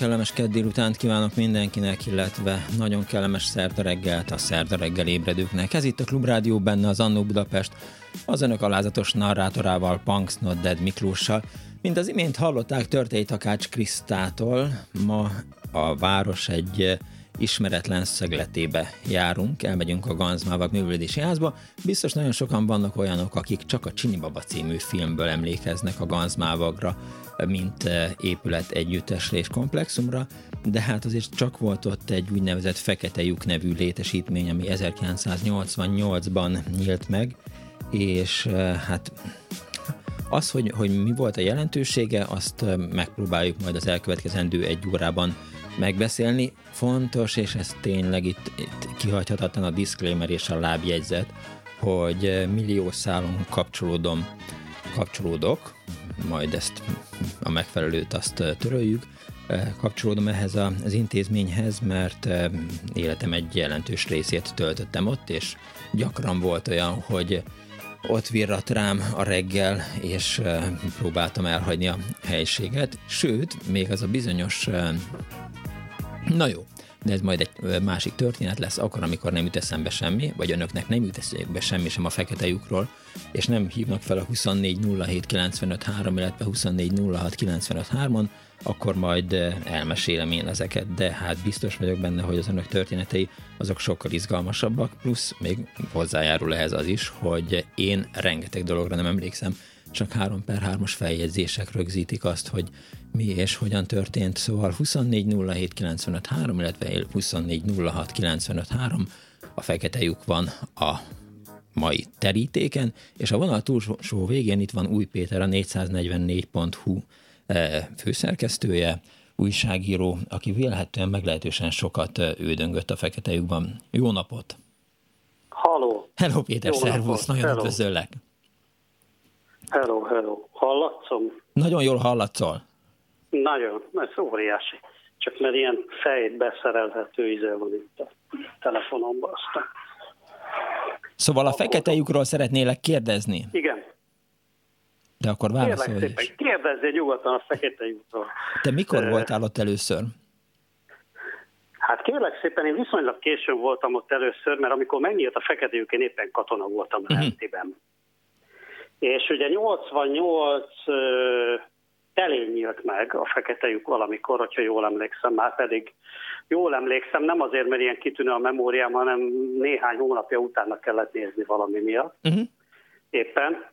Kellemes kedd délutánt kívánok mindenkinek, illetve nagyon kellemes szerda reggelt a szerda reggel ébredőknek. Ez itt a Klubrádió benne az Annó Budapest, az önök alázatos narrátorával, Punks Not Dead Miklóssal. Mint az imént hallották Törtei Takács Krisztától, ma a város egy ismeretlen szögletébe járunk, elmegyünk a Ganzmávak művelődési házba. Biztos nagyon sokan vannak olyanok, akik csak a Csini Baba című filmből emlékeznek a Ganzmávakra, mint eh, épület együttesre és komplexumra, de hát azért csak volt ott egy úgynevezett Fekete lyuk nevű létesítmény, ami 1988-ban nyílt meg, és eh, hát az, hogy, hogy mi volt a jelentősége, azt eh, megpróbáljuk majd az elkövetkezendő egy órában megbeszélni. Fontos, és ez tényleg itt, itt kihagyhatatlan a disclaimer és a lábjegyzet, hogy millió szálon kapcsolódom, kapcsolódok, majd ezt a megfelelőt azt töröljük, kapcsolódom ehhez az intézményhez, mert életem egy jelentős részét töltöttem ott, és gyakran volt olyan, hogy ott virrat rám a reggel, és próbáltam elhagyni a helységet. Sőt, még az a bizonyos Na jó, de ez majd egy másik történet lesz, akkor, amikor nem jut eszembe semmi, vagy önöknek nem jut eszembe semmi sem a fekete lyukról, és nem hívnak fel a 2407953, illetve 2406953-on, akkor majd elmesélem én ezeket, de hát biztos vagyok benne, hogy az önök történetei azok sokkal izgalmasabbak, plusz még hozzájárul ehhez az is, hogy én rengeteg dologra nem emlékszem, csak 3 per 3-as feljegyzések rögzítik azt, hogy mi és hogyan történt. Szóval 2407953, illetve 2406953 a fekete lyuk van a mai terítéken, és a vonal túlsó végén itt van Új Péter, a 444.hu eh, főszerkesztője, újságíró, aki vélhetően meglehetősen sokat ődöngött a fekete lyukban. Jó napot! Halló! Hello Péter, Jó szervusz, nagyon hello. üdvözöllek! Hello, hello. Hallatszom? Nagyon jól hallatszol. Nagyon, ez óriási. Csak mert ilyen fejt beszerelhető íze van itt a telefonomban aztán. Szóval a fekete lyukról szeretnélek kérdezni. Igen. De akkor válaszolj is. Kérdezzél nyugodtan a fekete lyukról. Te mikor uh, voltál ott először? Hát kérlek szépen, én viszonylag későn voltam ott először, mert amikor megnyílt a fekete lyuk, én éppen katona voltam uh-huh. Rentiben. És ugye 88 telén nyílt meg a fekete lyuk valamikor, hogyha jól emlékszem, már pedig jól emlékszem, nem azért, mert ilyen kitűnő a memóriám, hanem néhány hónapja utána kellett nézni valami miatt. Uh-huh. Éppen.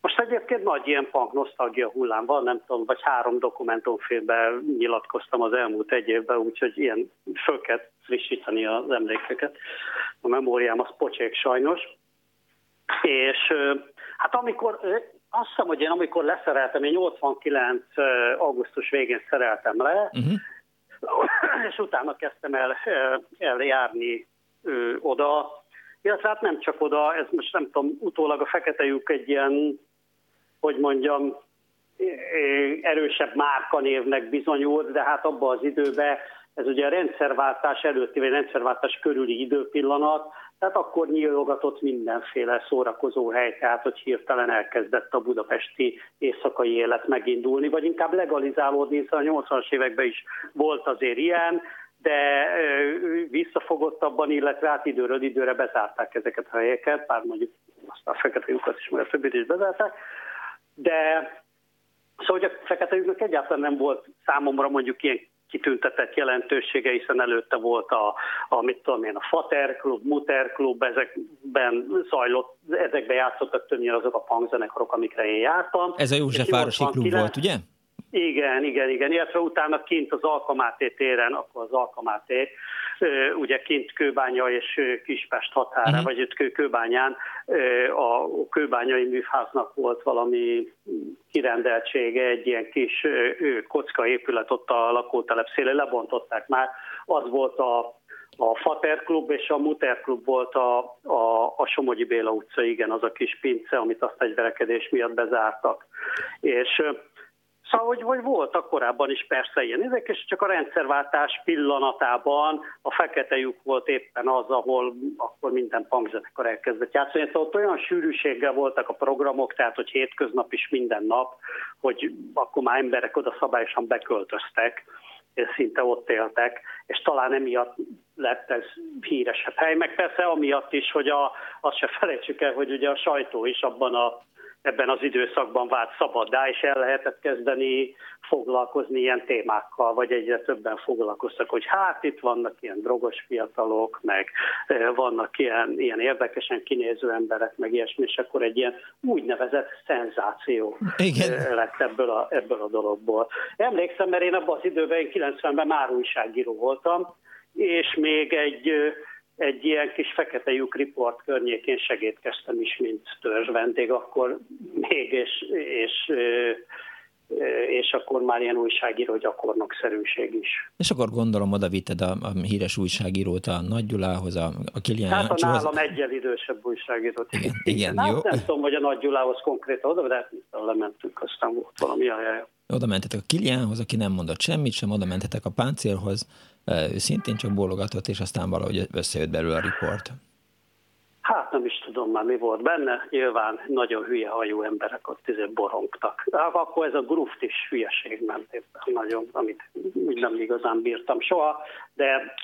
Most egyébként nagy ilyen punk nosztalgia hullám van, nem tudom, vagy három dokumentumfilmben nyilatkoztam az elmúlt egy évben, úgyhogy ilyen föl kell frissíteni az emlékeket. A memóriám az pocsék sajnos. És hát amikor azt hiszem, hogy én amikor leszereltem, én 89. augusztus végén szereltem le, uh-huh. és utána kezdtem el, eljárni oda, illetve hát nem csak oda, ez most nem tudom, utólag a fekete lyuk egy ilyen, hogy mondjam, erősebb márkanévnek bizonyult, de hát abban az időben ez ugye a rendszerváltás előtti, vagy rendszerváltás körüli időpillanat, Tehát akkor nyílogatott mindenféle szórakozó hely, tehát hogy hirtelen elkezdett a budapesti éjszakai élet megindulni, vagy inkább legalizálódni, hiszen a 80-as években is volt azért ilyen, de visszafogottabban, illetve át időről időre bezárták ezeket a helyeket, bár mondjuk azt a fekete lyukat is, meg a többit is bezárták, de szóval hogy a fekete lyuknak egyáltalán nem volt számomra mondjuk ilyen kitüntetett jelentősége, hiszen előtte volt a, a mit tudom én, a Fater Klub, Muter Klub, ezekben zajlott, ezekben játszottak többnyire azok a punkzenekarok, amikre én jártam. Ez a Józsefvárosi klub volt, ugye? Igen, igen, igen, illetve utána kint az Alkamáté téren, akkor az Alkamáté, ugye kint Kőbánya és Kispest határa, uh-huh. vagy itt Kőbányán a Kőbányai műfháznak volt valami kirendeltsége, egy ilyen kis kocka épület ott a lakótelep szélén, lebontották már, az volt a a Fater klub és a Muter klub volt a, a, a Somogyi Béla utca, igen, az a kis pince, amit azt egy verekedés miatt bezártak. És Szóval, hogy, hogy voltak korábban is persze ilyen ezek, és csak a rendszerváltás pillanatában a fekete lyuk volt éppen az, ahol akkor minden punkzenekar elkezdett játszani. Szóval ott olyan sűrűséggel voltak a programok, tehát hogy hétköznap is minden nap, hogy akkor már emberek oda szabályosan beköltöztek, és szinte ott éltek, és talán emiatt lett ez híresebb hely, meg persze amiatt is, hogy a, azt se felejtsük el, hogy ugye a sajtó is abban a ebben az időszakban vált szabaddá, és el lehetett kezdeni foglalkozni ilyen témákkal, vagy egyre többen foglalkoztak, hogy hát itt vannak ilyen drogos fiatalok, meg vannak ilyen, ilyen érdekesen kinéző emberek, meg ilyesmi, és akkor egy ilyen úgynevezett szenzáció Igen. lett ebből a, ebből a dologból. Emlékszem, mert én abban az időben, én 90-ben már újságíró voltam, és még egy egy ilyen kis fekete lyuk report környékén segítkeztem is, mint törzs vendég, akkor még, és, és, és akkor már ilyen újságíró gyakornokszerűség is. És akkor gondolom oda vitted a, a híres újságírót a Nagy Gyulához, a, a Kilian Hát a nálam egyel idősebb újságírót. Igen, igen hát jó. Nem tudom, hogy a Nagy Gyulához konkrétan oda, de hát lementünk, aztán volt valami ajánlja. Oda mentetek a Kiliánhoz, aki nem mondott semmit sem, oda mentetek a páncélhoz, ő szintén csak bólogatott, és aztán valahogy összejött belőle a riport. Hát nem is tudom már mi volt benne, nyilván nagyon hülye hajú emberek ott izé borongtak. Hát akkor ez a gruft is hülyeség ment nagyon, amit úgy nem igazán bírtam soha, de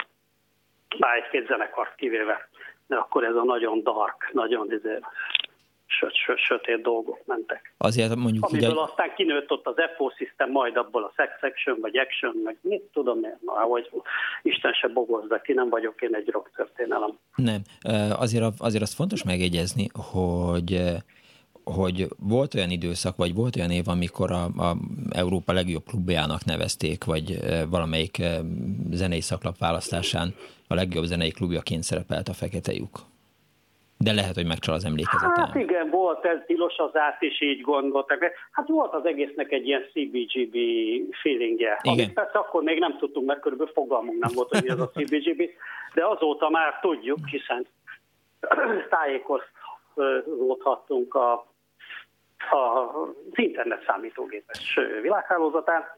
már egy-két zenekart kivéve, de akkor ez a nagyon dark, nagyon izé sötét dolgok mentek. Azért mondjuk, Amiből ugye... aztán kinőtt ott az FO System, majd abból a sex action, vagy action, meg mit tudom én, na, hogy Isten se bogozza ki, nem vagyok én egy rock történelem. Nem, azért, azért azt fontos megjegyezni, hogy hogy volt olyan időszak, vagy volt olyan év, amikor a, a Európa legjobb klubjának nevezték, vagy valamelyik zenei szaklap választásán a legjobb zenei klubjaként szerepelt a Fekete lyuk. De lehet, hogy megcsal az emlékezetem. Hát igen, volt ez tilos az át is így gondoltak. Hát volt az egésznek egy ilyen CBGB feelingje. Igen. Amit persze akkor még nem tudtunk, mert körülbelül fogalmunk nem volt, hogy mi az a CBGB, de azóta már tudjuk, hiszen tájékozódhattunk a, a, az internet számítógépes világhálózatán,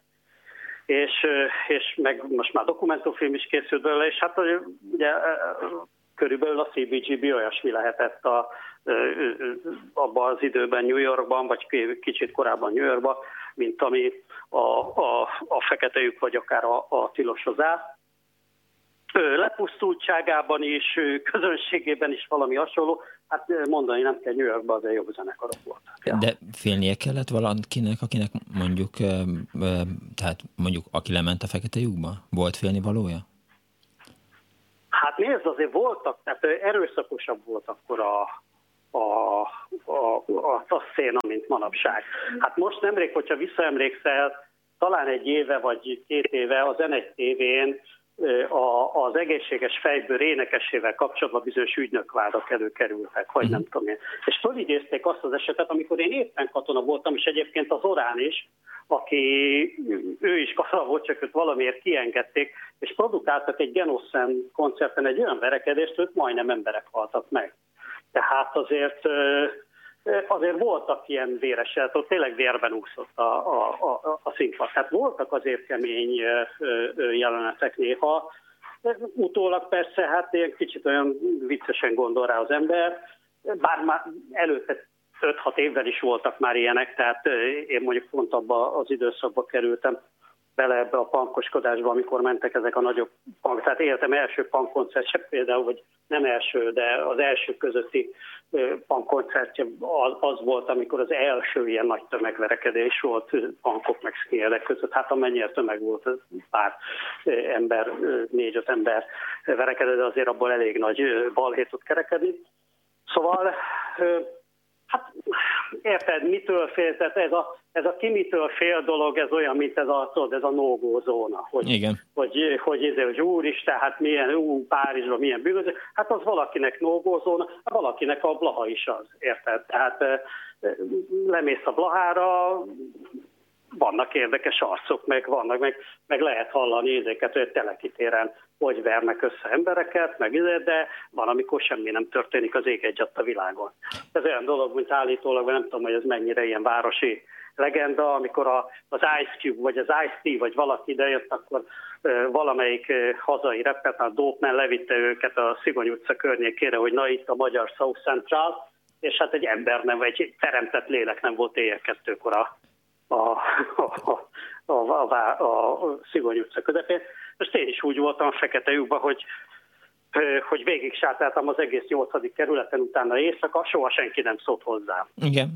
és, és meg most már dokumentumfilm is készült belőle, és hát ugye körülbelül a CBGB olyasmi lehetett a, abban az időben New Yorkban, vagy kicsit korábban New Yorkban, mint ami a, a, a fekete lyuk, vagy akár a, a tilosozás. Lepusztultságában is, közönségében is valami hasonló. Hát mondani nem kell New Yorkban, de jobb zenekarok voltak. De félnie kellett valakinek, akinek mondjuk, tehát mondjuk aki lement a fekete lyukba? Volt félni valója? Hát nézd, azért voltak, tehát erőszakosabb volt akkor a, a, a, a, a széna, mint manapság. Hát most nemrég, hogyha visszaemlékszel, talán egy éve vagy két éve az N1 TV-n a, az egészséges fejből énekesével kapcsolatban bizonyos ügynökvádak előkerültek, vagy nem tudom én. És fölidézték azt az esetet, amikor én éppen katona voltam, és egyébként az Orán is, aki ő is katona volt, csak őt valamiért kiengedték, és produkáltak egy Genossen koncerten egy olyan verekedést, hogy majdnem emberek haltak meg. Tehát azért azért voltak ilyen véresek, ott tényleg vérben úszott a, a, a, a színpad. Tehát voltak azért kemény jelenetek néha, Utólag persze, hát ilyen kicsit olyan viccesen gondol rá az ember, bár már előtte 5-6 évvel is voltak már ilyenek, tehát én mondjuk pont abba az időszakba kerültem bele ebbe a pankoskodásba, amikor mentek ezek a nagyobb pank. Tehát éltem első pankkoncertje például, vagy nem első, de az első közötti pankkoncertje az, az volt, amikor az első ilyen nagy tömegverekedés volt pankok meg szkélek között. Hát amennyire tömeg volt, pár ember, négy-öt ember verekedett, de azért abból elég nagy balhét tud kerekedni. Szóval Hát érted, mitől fél, tehát ez a, ez a ki mitől fél dolog, ez olyan, mint ez a, tudod, ez a no zóna. Hogy, Igen. Hogy, hogy, hogy, hogy úristen, hát milyen, ú, Párizsban milyen bűnöző. Hát az valakinek no zóna, valakinek a Blaha is az, érted? Tehát lemész a Blahára, vannak érdekes arcok, meg vannak, meg, meg lehet hallani ezeket, hogy telekitéren hogy vernek össze embereket, meg de van, amikor semmi nem történik az ég egy a világon. Ez olyan dolog, mint állítólag, vagy nem tudom, hogy ez mennyire ilyen városi legenda, amikor a, az Ice Cube, vagy az Ice T, vagy valaki idejött, akkor e, valamelyik e, hazai repet, a Dopeman levitte őket a Szigony utca környékére, hogy na itt a magyar South Central, és hát egy ember nem, egy teremtett lélek nem volt éjjel kettőkor a, a, a, a, a, a, a Szigony utca közepén. Most én is úgy voltam a fekete lyukban, hogy hogy végig sátáltam az egész nyolcadik kerületen, utána éjszaka, soha senki nem szólt hozzá. Igen.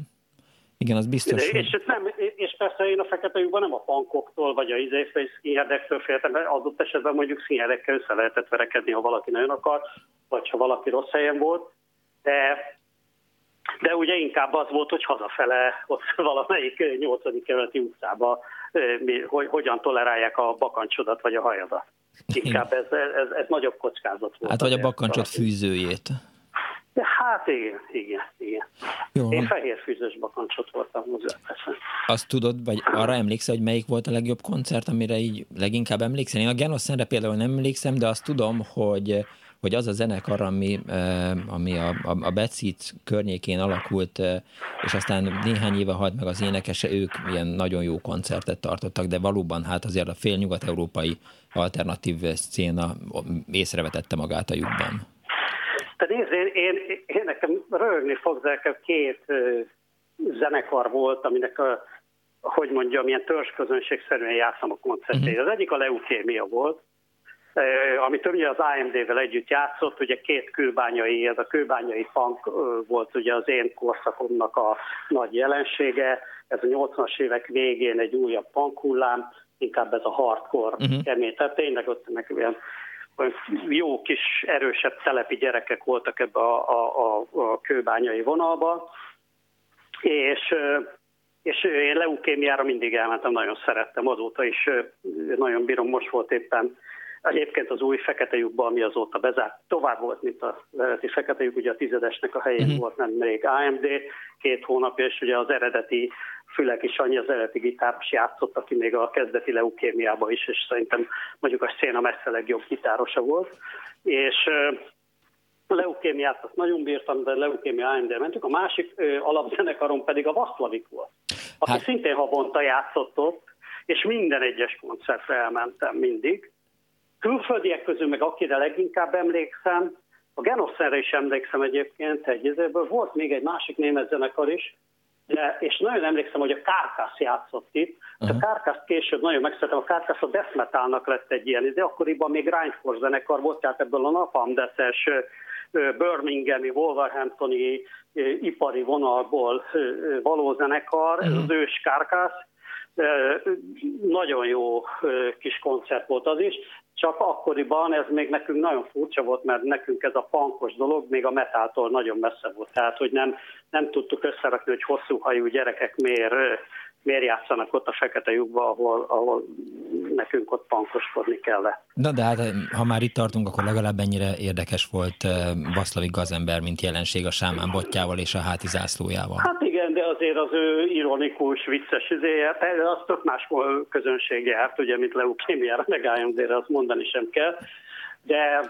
Igen, az biztos. De, és, nem, és persze én a fekete lyukban nem a pankoktól, vagy a izéfej színherdektől féltem, mert adott esetben mondjuk színherdekkel össze lehetett verekedni, ha valaki nagyon akar, vagy ha valaki rossz helyen volt. De de ugye inkább az volt, hogy hazafele, ott valamelyik 8. kerületi utcába, hogy hogyan tolerálják a bakancsodat vagy a hajadat. Inkább ez, ez, ez nagyobb kockázat volt. Hát vagy a bakancsot fűzőjét. Hát igen, igen, igen. Jó. Én fehér fűzős bakancsot voltam persze. Azt tudod, vagy arra emlékszel, hogy melyik volt a legjobb koncert, amire így leginkább emlékszel? Én a Genoszenre például nem emlékszem, de azt tudom, hogy hogy az a zenekar, ami, ami a, a, a Betszit környékén alakult, és aztán néhány éve halt meg az énekese, ők ilyen nagyon jó koncertet tartottak, de valóban hát azért a félnyugat-európai alternatív széna észrevetette magát a lyukban. Tehát én, én, én nekem rögni fog, nekem két zenekar volt, aminek a, hogy mondjam, ilyen törzsközönségszerűen játszom a koncertét. Uh-huh. Az egyik a leukémia volt, ami többnyire az AMD-vel együtt játszott, ugye két kőbányai, ez a kőbányai funk volt ugye az én korszakomnak a nagy jelensége, ez a 80-as évek végén egy újabb punk hullám, inkább ez a hardcore uh-huh. kemény, tehát tényleg ott meg ilyen jó kis erősebb telepi gyerekek voltak ebbe a, a, a, a kőbányai vonalba, és és én leukémiára mindig elmentem, nagyon szerettem, azóta is nagyon bírom, most volt éppen Egyébként az új fekete lyukban, ami azóta bezárt, tovább volt, mint az eredeti fekete lyuk, ugye a tizedesnek a helyén uh-huh. volt nem még AMD, két hónapja, és ugye az eredeti Fülek is annyi az eredeti gitáros játszott, aki még a kezdeti leukémiában is, és szerintem mondjuk a széna messze legjobb gitárosa volt. És a leukémiát azt nagyon bírtam, de leukémia AMD mentük. A másik ö, alapzenekarom pedig a Vaszlavik volt, aki hát... szintén havonta játszott ott, és minden egyes koncertre elmentem mindig külföldiek közül meg akire leginkább emlékszem, a Genoszenre is emlékszem egyébként egy ezéből, volt még egy másik német zenekar is, de, és nagyon emlékszem, hogy a Kárkász játszott itt. Uh-huh. A Kárkász később nagyon megszerettem, a Kárkász a death lett egy ilyen, de akkoriban még Grindcore zenekar volt, tehát ebből a Napalm Death-es Birminghami, Wolverhamptoni ipari vonalból való zenekar, uh-huh. az ős Kárkász, nagyon jó kis koncert volt az is, csak akkoriban ez még nekünk nagyon furcsa volt, mert nekünk ez a pankos dolog még a metától nagyon messze volt. Tehát, hogy nem, nem tudtuk összerakni, hogy hosszú hajú gyerekek miért, miért játszanak ott a fekete lyukba, ahol, ahol nekünk ott pankoskodni kellett. Na de hát, ha már itt tartunk, akkor legalább ennyire érdekes volt Vaszlavik gazember, mint jelenség a sámán botjával és a háti zászlójával. Hát igen, azért az ő ironikus, vicces izéje, az tök más közönség járt, ugye, mint leukémiára, meg de azt mondani sem kell. De,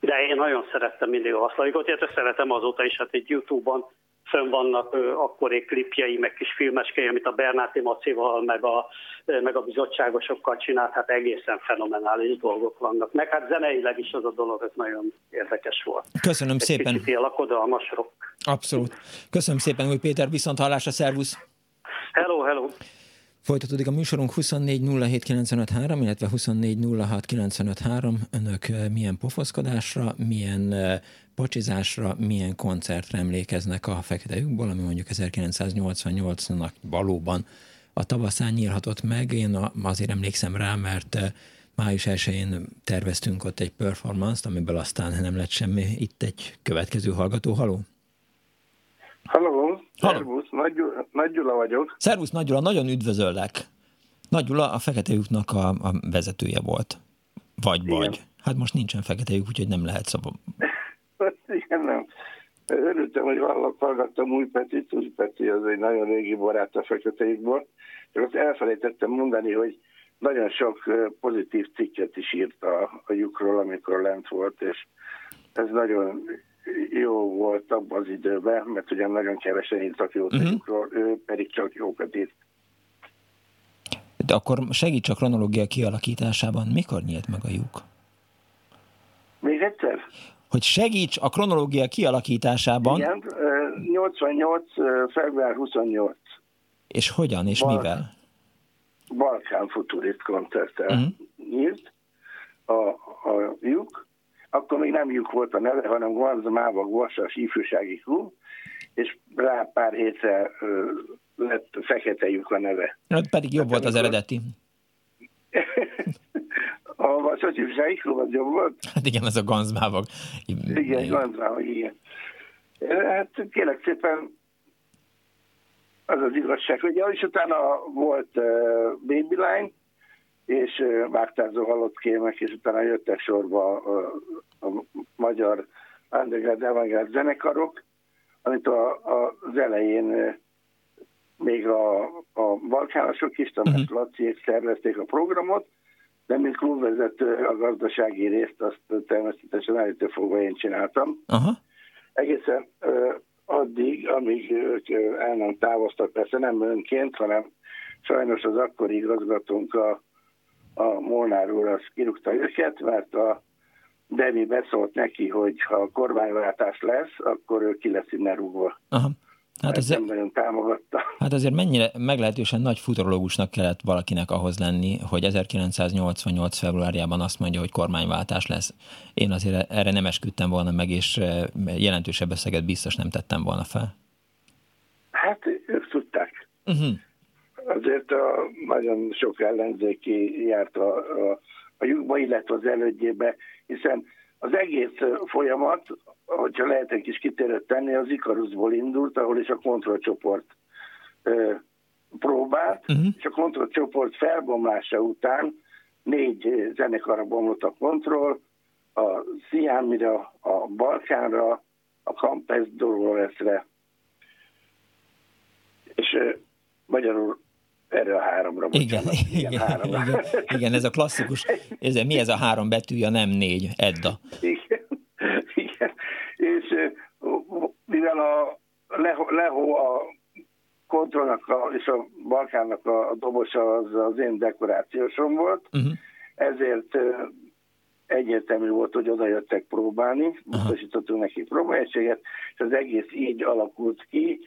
de én nagyon szerettem mindig a Vaszlavikot, illetve szeretem azóta is, hát egy Youtube-on fönn vannak akkori klipjei, meg kis filmeskei, amit a Bernáti Macival, meg a, meg a bizottságosokkal csinált, hát egészen fenomenális dolgok vannak. Meg hát zeneileg is az a dolog, ez nagyon érdekes volt. Köszönöm Egy szépen. Kicsit ilyen lakodalmas rock. Abszolút. Köszönöm szépen, új Péter, viszont hallásra, szervusz! Hello, hello! Folytatódik a műsorunk 24 illetve 24 Önök milyen pofoszkodásra, milyen pacsizásra, milyen koncertre emlékeznek a Fekete lyukból, ami mondjuk 1988-nak valóban a tavaszán nyílhatott meg. Én azért emlékszem rá, mert május 1-én terveztünk ott egy performance-t, amiből aztán nem lett semmi. Itt egy következő hallgató. Haló? Halló, szervusz, Nagy, Nagy Gyula vagyok. Szervusz, Nagy Gyula, nagyon üdvözöllek. Nagy Gyula a Fekete lyuknak a, a vezetője volt. Vagy Igen. vagy. Hát most nincsen Fekete lyuk, úgyhogy nem lehet szabad. Igen, nem. Örültem, hogy valak hallgattam Új Petit. Új Peti az egy nagyon régi barát a Fekete lyukból. Csak azt elfelejtettem mondani, hogy nagyon sok pozitív cikket is írt a, a lyukról, amikor lent volt, és ez nagyon jó volt abban az időben, mert ugye nagyon kevesen írtak jót uh-huh. lyukról, ő pedig csak jókat írt. De akkor segíts a kronológia kialakításában, mikor nyílt meg a lyuk? Még egyszer? Hogy segíts a kronológia kialakításában. Igen, 88. február 28. És hogyan, és Bal- mivel? Balkán Futurist koncerttel uh-huh. nyílt a, a lyuk. Akkor még nem lyuk volt a neve, hanem Gonza Mávag Vasas ifjúsági klub, és rá pár hétre lett fekete lyuk a neve. Hát pedig jobb volt az eredeti. a Vasas ifjúsági klub az jobb volt? Hát igen, ez a Ganzmávag. Igen, Ganzmávag, igen. Hát kérlek szépen, az az igazság, hogy és utána volt uh, Baby Line, és uh, vágtázó halott kémek, és utána jöttek sorba uh, a magyar underground avantgárd zenekarok, amit a, a, az elején uh, még a, a balkánasok is, Tamás uh-huh. Laciék szervezték a programot, de mint klubvezető a gazdasági részt azt természetesen előtte fogva én csináltam. Aha. Egészen uh, addig, amíg ők el nem távoztak, persze nem önként, hanem sajnos az akkori igazgatónk a, a Molnár úr az kirúgta őket, mert a Demi beszólt neki, hogy ha a kormányváltás lesz, akkor ő ki lesz innen rúgva. Aha. Hát azért, nem nagyon támogatta. Hát azért mennyire meglehetősen nagy futurológusnak kellett valakinek ahhoz lenni, hogy 1988. februárjában azt mondja, hogy kormányváltás lesz. Én azért erre nem esküdtem volna meg, és jelentősebb összeget biztos nem tettem volna fel. Hát ők tudták. Uh-huh. Azért a, nagyon sok ellenzéki járt a, a, a lyukba, illetve az elődjébe, hiszen az egész folyamat hogyha lehet egy kis kitérőt tenni, az Ikarusból indult, ahol is a kontrollcsoport ö, próbált, uh-huh. és a kontrollcsoport felbomlása után négy zenekarra bomlott a kontroll, a Sziámira, a Balkánra, a Campes Dolores-re, és ö, magyarul erre a háromra. Igen, igen, igen, háromra. igen, igen, ez a klasszikus, ez, mi ez a három betűja, nem négy, Edda. Igen, és mivel a Lehó a kontrollnak a, és a Balkánnak a, a dobosa az az én dekorációsom volt, uh-huh. ezért egyértelmű volt, hogy oda jöttek próbálni, biztosítottunk neki próbaegységet, és az egész így alakult ki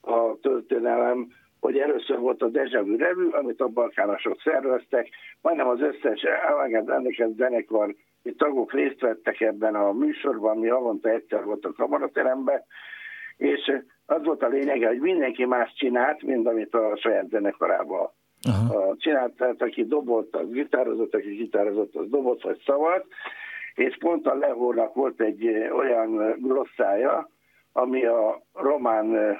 a történelem, hogy először volt a Deja Vu Revű, amit a balkánasok szerveztek, majdnem az összes ennek zenekar mi tagok részt vettek ebben a műsorban, mi havonta egyszer volt a kamarateremben, és az volt a lényege, hogy mindenki más csinált, mint amit a saját zenekarában Aha. csinált, tehát aki dobolt, az gitározott, aki gitározott, az dobott vagy szavalt, és pont a Lehónak volt egy olyan glosszája, ami a román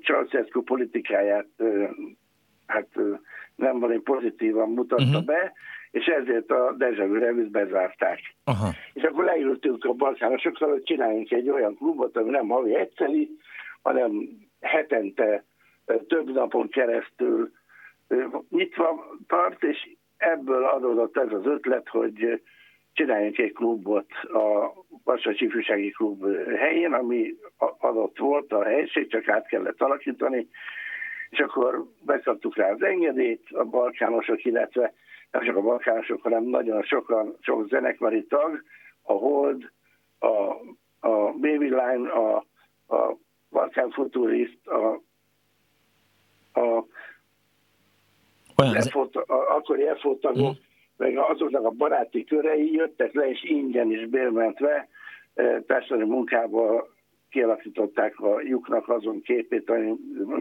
Ceausescu politikáját hát nem valami pozitívan mutatta uh-huh. be, és ezért a Dezsevű revűt bezárták. Aha. És akkor leültünk a balkánosokkal, hogy csináljunk egy olyan klubot, ami nem havi egyszeri, hanem hetente több napon keresztül nyitva tart, és ebből adódott ez az ötlet, hogy csináljunk egy klubot a Vasas Ifjúsági Klub helyén, ami adott volt a helység, csak át kellett alakítani, és akkor bekaptuk rá az engedélyt, a balkánosok, illetve nem csak a balkánosok, hanem nagyon sokan, sok zenekari tag, a Hold, a, a Baby Line, a, a Balkán Futurist, a, a olyan EFOT, a, akkori EFO tagok, mm. meg azoknak a baráti körei jöttek le, és ingyen is bérmentve e, társadalmi munkába kialakították a lyuknak azon képét, ami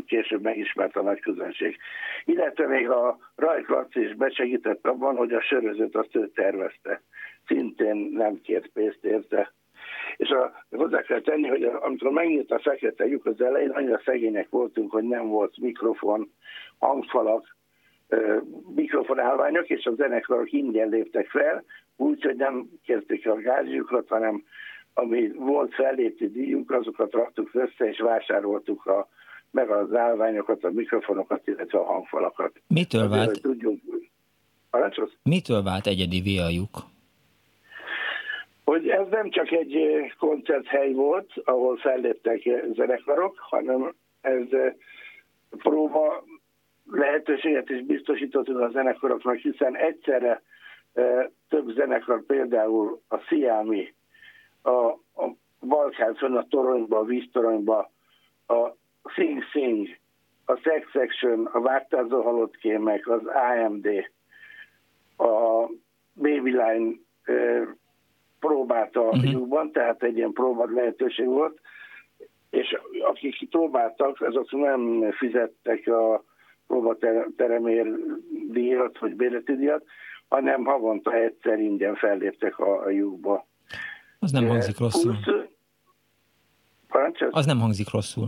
később megismert a nagy közönség. Illetve még a Rajk Laci is besegített abban, hogy a sörözőt azt ő tervezte. Szintén nem kért pénzt érte. És a, hozzá kell tenni, hogy amikor megnyílt a fekete lyuk az elején, annyira szegények voltunk, hogy nem volt mikrofon, hangfalak, mikrofonálványok, és a zenekarok ingyen léptek fel, úgyhogy nem kérték a gázjukat, hanem ami volt fellépti díjunk, azokat raktuk össze, és vásároltuk a, meg az állványokat, a mikrofonokat, illetve a hangfalakat. Mitől Azért, vált? Tudjunk, Mitől vált egyedi viajuk? Hogy ez nem csak egy koncerthely volt, ahol felléptek zenekarok, hanem ez próba lehetőséget is biztosítottunk a zenekaroknak, hiszen egyszerre több zenekar, például a Sziámi, a, a Balkán fönn a toronyba, a víztoronyba, a Sing Sing, a Sex Section, a Vágtázó halott kémek, az AMD, a Baby Line e, próbálta uh-huh. Mhm. lyukban, tehát egy ilyen próbát lehetőség volt, és akik próbáltak, azok nem fizettek a próbateremért díjat, vagy bérleti díjat, hanem havonta egyszer ingyen felléptek a, a lyukba. Az nem hangzik rosszul. Parancsot? Az nem hangzik rosszul.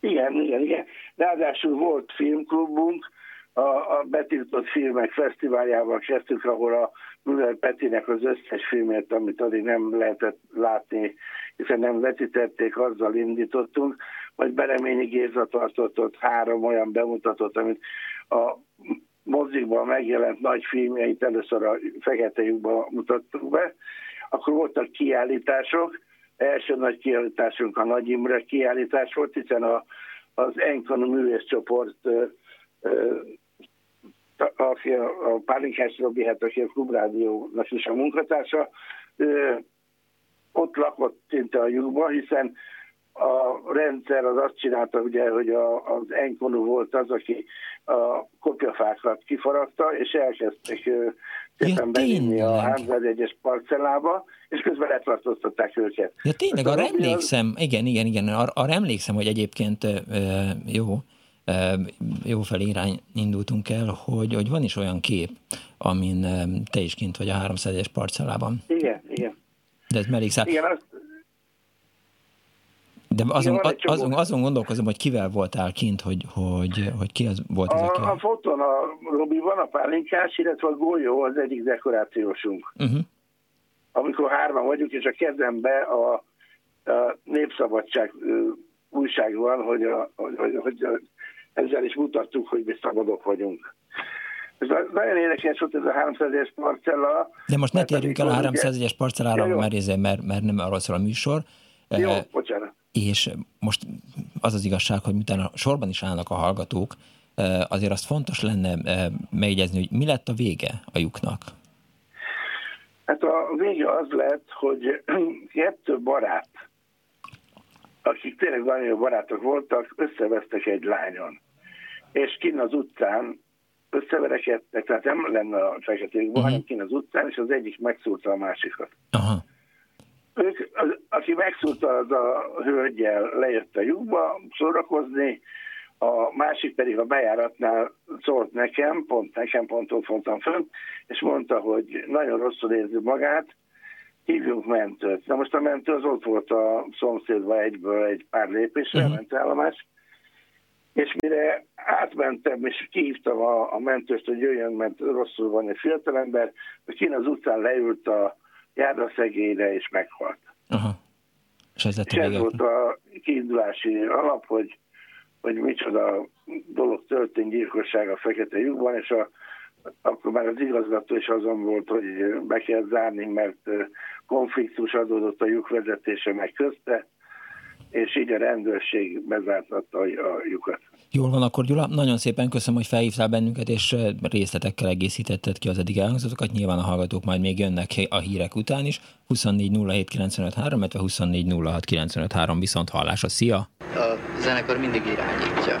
Igen, igen, igen. Ráadásul volt filmklubunk, a, a betiltott filmek fesztiváljával kezdtük, ahol a Müller Petinek az összes filmét, amit addig nem lehetett látni, hiszen nem vetítették, azzal indítottunk, vagy Bereményi Géza tartott ott három olyan bemutatót, amit a mozikban megjelent nagy filmjeit először a Fekete lyukban mutattuk be, akkor voltak kiállítások, első nagy kiállításunk a Nagy Imre kiállítás volt, hiszen a, az Enkon művészcsoport aki a, a Pálinkás Robi, hát aki a Klubrádiónak is a munkatársa, ott lakott szinte a lyukban, hiszen a rendszer az azt csinálta, ugye, hogy a, az Enkonu volt az, aki a kopjafákat kifaragta, és elkezdtek szépen ja, bevinni a Házvád egyes parcellába, és közben letartóztatták őket. Ja tényleg, arra emlékszem, az... igen, igen, igen, arra, arra emlékszem, hogy egyébként jó, jó felé irány indultunk el, hogy, hogy van is olyan kép, amin te is kint vagy a 301-es parcellában. Igen, igen. De ez mellékszál. Igen, azt, de azon, Igen, azon, azon gondolkozom, hogy kivel voltál kint, hogy, hogy, hogy ki az volt a, az, aki... A fotón a Robi van, a pálinkás, illetve a golyó az egyik dekorációsunk. Uh-huh. Amikor hárman vagyunk, és a kezembe a, a Népszabadság újság van, hogy, a, hogy, hogy, hogy a, ezzel is mutattuk, hogy mi szabadok vagyunk. Ez nagyon érdekes volt ez a 300-es parcella. De most ne térjünk el a 300-es parcellára, mert, mert, mert nem arról szól a műsor. Jó, bocsánat és most az az igazság, hogy miután sorban is állnak a hallgatók, azért azt fontos lenne megjegyezni, hogy mi lett a vége a lyuknak? Hát a vége az lett, hogy kettő barát, akik tényleg nagyon jó barátok voltak, összevesztek egy lányon. És kin az utcán összeverekedtek, tehát nem lenne a feketék, uh-huh. hanem kin az utcán, és az egyik megszúrta a másikat. Aha ők, az, aki megszúrta, az a hölgyel lejött a lyukba szórakozni, a másik pedig a bejáratnál szólt nekem, pont nekem, pont ott voltam fönt, és mondta, hogy nagyon rosszul érzi magát, hívjunk mentőt. Na most a mentő az ott volt a szomszédban egyből egy pár lépésre, uh-huh. mentőállomás, és mire átmentem, és kihívtam a, a mentőst, hogy jöjjön, mert rosszul van egy fiatalember, hogy kint az utcán leült a szegényre, és meghalt. Aha. És ez, és ez volt a kiindulási alap, hogy, hogy micsoda dolog történt gyilkosság a fekete lyukban, és a akkor már az igazgató is azon volt, hogy be kell zárni, mert konfliktus adódott a lyukvezetése meg közte, és így a rendőrség bezártatta a lyukat. Jól van, akkor Gyula, nagyon szépen köszönöm, hogy felhívtál bennünket, és részletekkel egészítetted ki az eddig elhangzatokat. Nyilván a hallgatók majd még jönnek a hírek után is. 24 07 95 3, 24 06 95 3, viszont hallásra. Szia! A zenekar mindig irányítja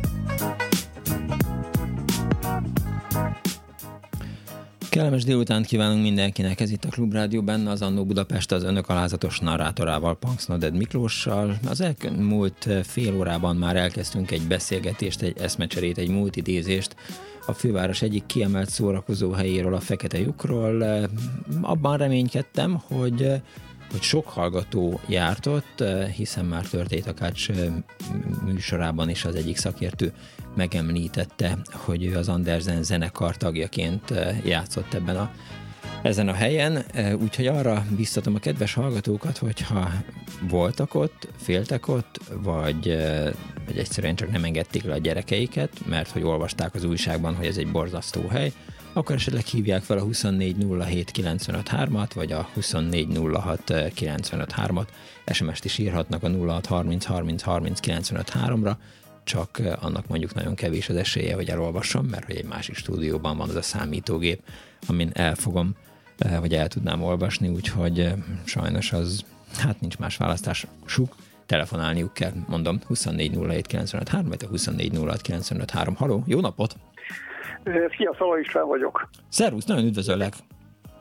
Kellemes délután kívánunk mindenkinek, ez itt a Klubrádió, benne az Annó Budapest az önök alázatos narrátorával, Punks Noded Miklóssal. Az elmúlt fél órában már elkezdtünk egy beszélgetést, egy eszmecserét, egy multidézést a főváros egyik kiemelt szórakozó helyéről, a Fekete lyukról. Abban reménykedtem, hogy hogy sok hallgató járt ott, hiszen már történt a Kács műsorában is az egyik szakértő megemlítette, hogy ő az Andersen zenekar tagjaként játszott ebben a ezen a helyen, úgyhogy arra biztatom a kedves hallgatókat, hogyha voltak ott, féltek ott, vagy, vagy egyszerűen csak nem engedték le a gyerekeiket, mert hogy olvasták az újságban, hogy ez egy borzasztó hely, akkor esetleg hívják fel a 2407953-at, vagy a 2406953-at. SMS-t is írhatnak a 0630303953-ra, csak annak mondjuk nagyon kevés az esélye, hogy elolvassam, mert hogy egy másik stúdióban van az a számítógép, amin elfogom, vagy el tudnám olvasni, úgyhogy sajnos az, hát nincs más választás. Suk, telefonálniuk kell, mondom, 2407953, vagy a 2406953. Haló, jó napot! Szia, Szala István vagyok. Szervusz, nagyon üdvözöllek.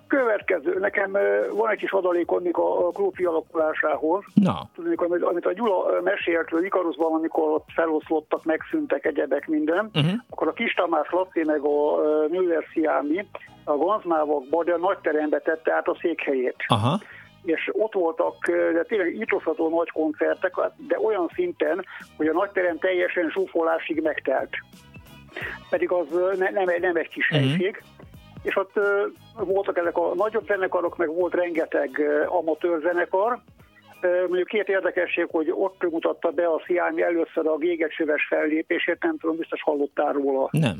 Következő, nekem van egy kis adalékonnik a klub alakulásához. Na. Tudnék, amit, amit a Gyula mesélt hogy Ikaruszban, amikor ott feloszlottak, megszűntek egyebek minden, uh-huh. akkor a Kis Tamás Laci meg a Müller Sziámi a Gonzmávokban, de a nagy terembe tette át a székhelyét. Aha és ott voltak de tényleg ítozható nagy koncertek, de olyan szinten, hogy a nagyterem teljesen zsúfolásig megtelt pedig az ne, nem, nem egy kis uh-huh. helység. És ott voltak ezek a nagyobb zenekarok, meg volt rengeteg amatőr zenekar. Mondjuk két érdekesség, hogy ott mutatta be a Sziámi először a gégecsöves fellépését, nem tudom, biztos hallottál róla. Nem.